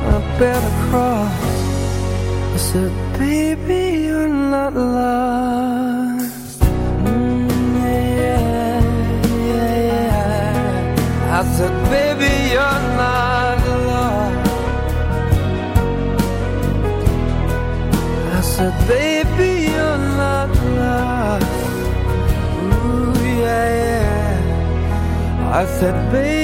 can't bear the cross. I said, baby, you're not lost. Mm, yeah, yeah, yeah. I said, baby, you're not lost. I said, baby, you're not lost. Ooh, yeah, yeah. I said, baby,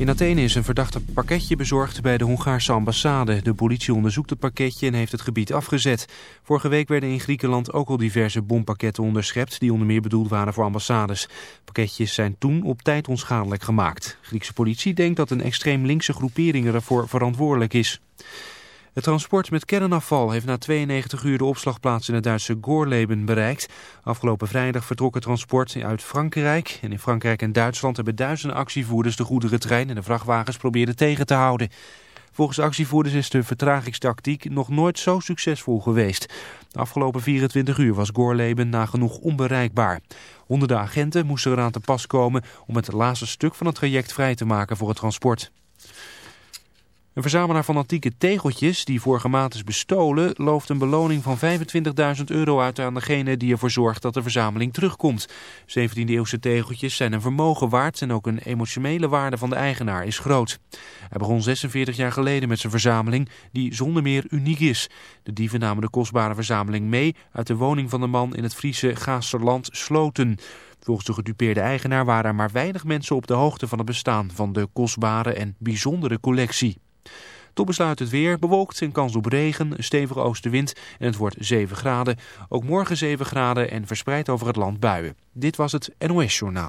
In Athene is een verdachte pakketje bezorgd bij de Hongaarse ambassade. De politie onderzoekt het pakketje en heeft het gebied afgezet. Vorige week werden in Griekenland ook al diverse bompakketten onderschept... die onder meer bedoeld waren voor ambassades. Pakketjes zijn toen op tijd onschadelijk gemaakt. Griekse politie denkt dat een extreem linkse groepering ervoor verantwoordelijk is. Het transport met kernafval heeft na 92 uur de opslagplaats in het Duitse Gorleben bereikt. Afgelopen vrijdag vertrok het transport uit Frankrijk. En in Frankrijk en Duitsland hebben duizenden actievoerders de goederentrein en de vrachtwagens probeerden tegen te houden. Volgens de actievoerders is de vertragingstactiek nog nooit zo succesvol geweest. De afgelopen 24 uur was Gorleben nagenoeg onbereikbaar. Honderden agenten moesten eraan te pas komen om het laatste stuk van het traject vrij te maken voor het transport. Een verzamelaar van antieke tegeltjes die vorige maand is bestolen... looft een beloning van 25.000 euro uit aan degene die ervoor zorgt dat de verzameling terugkomt. 17e-eeuwse tegeltjes zijn een vermogen waard... en ook een emotionele waarde van de eigenaar is groot. Hij begon 46 jaar geleden met zijn verzameling... die zonder meer uniek is. De dieven namen de kostbare verzameling mee... uit de woning van de man in het Friese Gaasterland Sloten... Volgens de gedupeerde eigenaar waren er maar weinig mensen op de hoogte van het bestaan van de kostbare en bijzondere collectie. Tot besluit het weer, bewolkt en kans op regen, een stevige oostenwind en het wordt 7 graden. Ook morgen 7 graden en verspreid over het land buien. Dit was het NOS Journaal.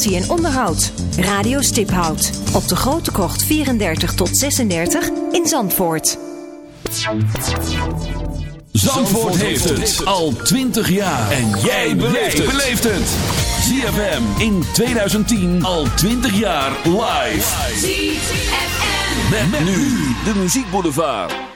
en onderhoud. Radio Stiphout op de Grote Krocht 34 tot 36 in Zandvoort. Zandvoort heeft het al 20 jaar. En jij beleeft het. ZFM in 2010 al 20 jaar live. ZFM. Met, met nu de muziekboulevard. Stepping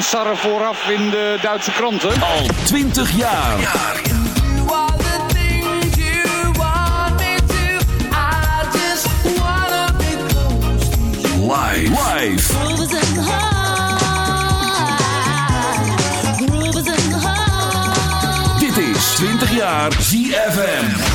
en vooraf in de Duitse kranten. Al 20 jaar. Dit is 20 jaar ZFM.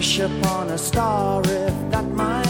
wish upon a star if that might.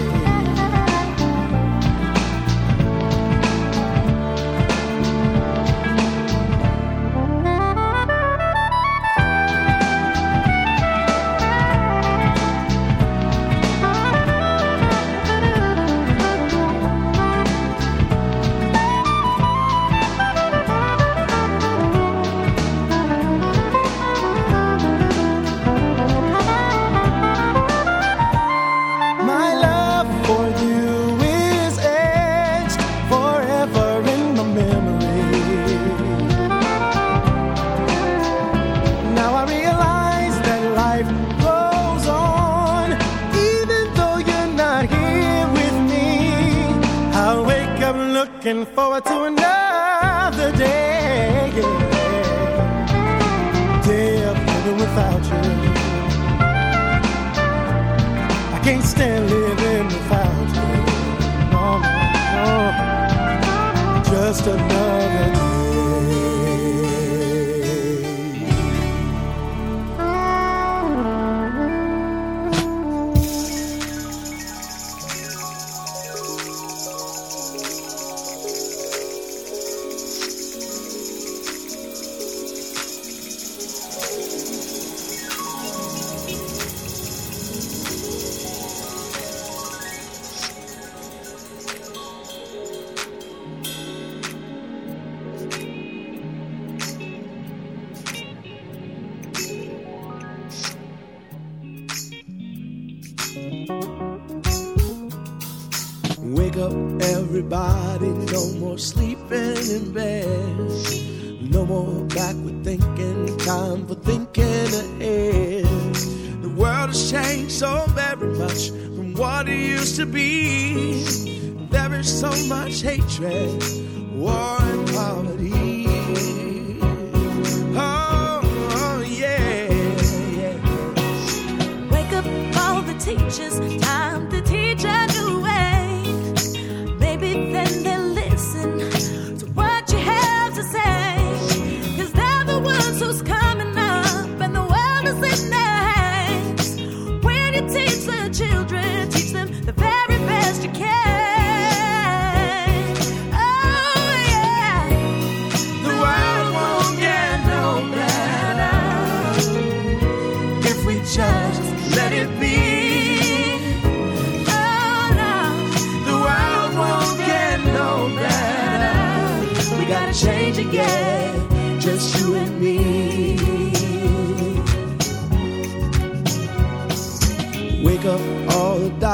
Looking forward to another day. Day of living without you. I can't stand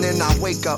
Morning I wake up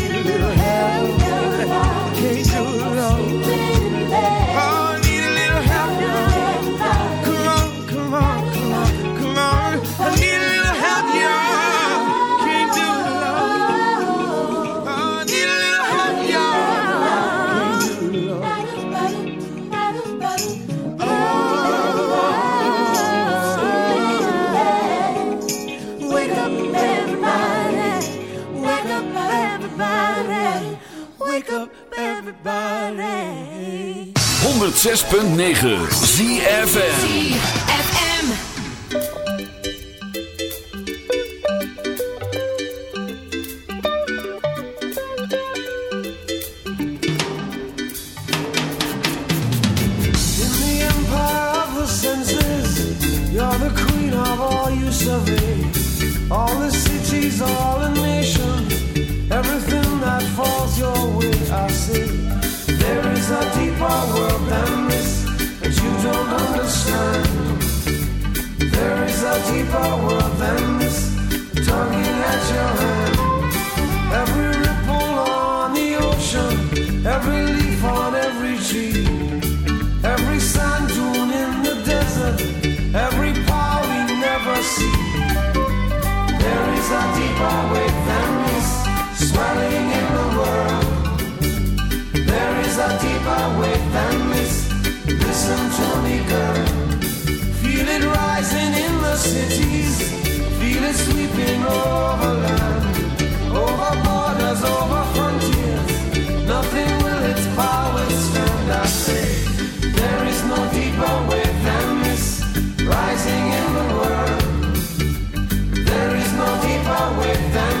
106.9 ZFN deeper world than this, tugging at your head. Every ripple on the ocean, every leaf on every tree, every sand dune in the desert, every power you never see. There is a deeper wave than this. Swelling in the world. There is a deeper wave than this, listen to me, girl. Feel it rising rising in the world. There is no deeper wave than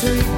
Take,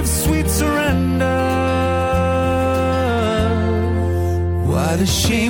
of sweet surrender? What a shame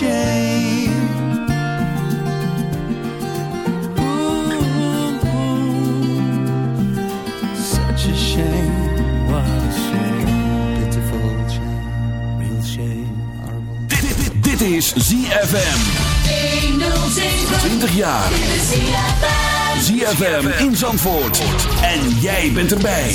Real. Dit, dit, dit is ZFM. 20 jaar. ZFM in Zandvoort. En jij bent erbij.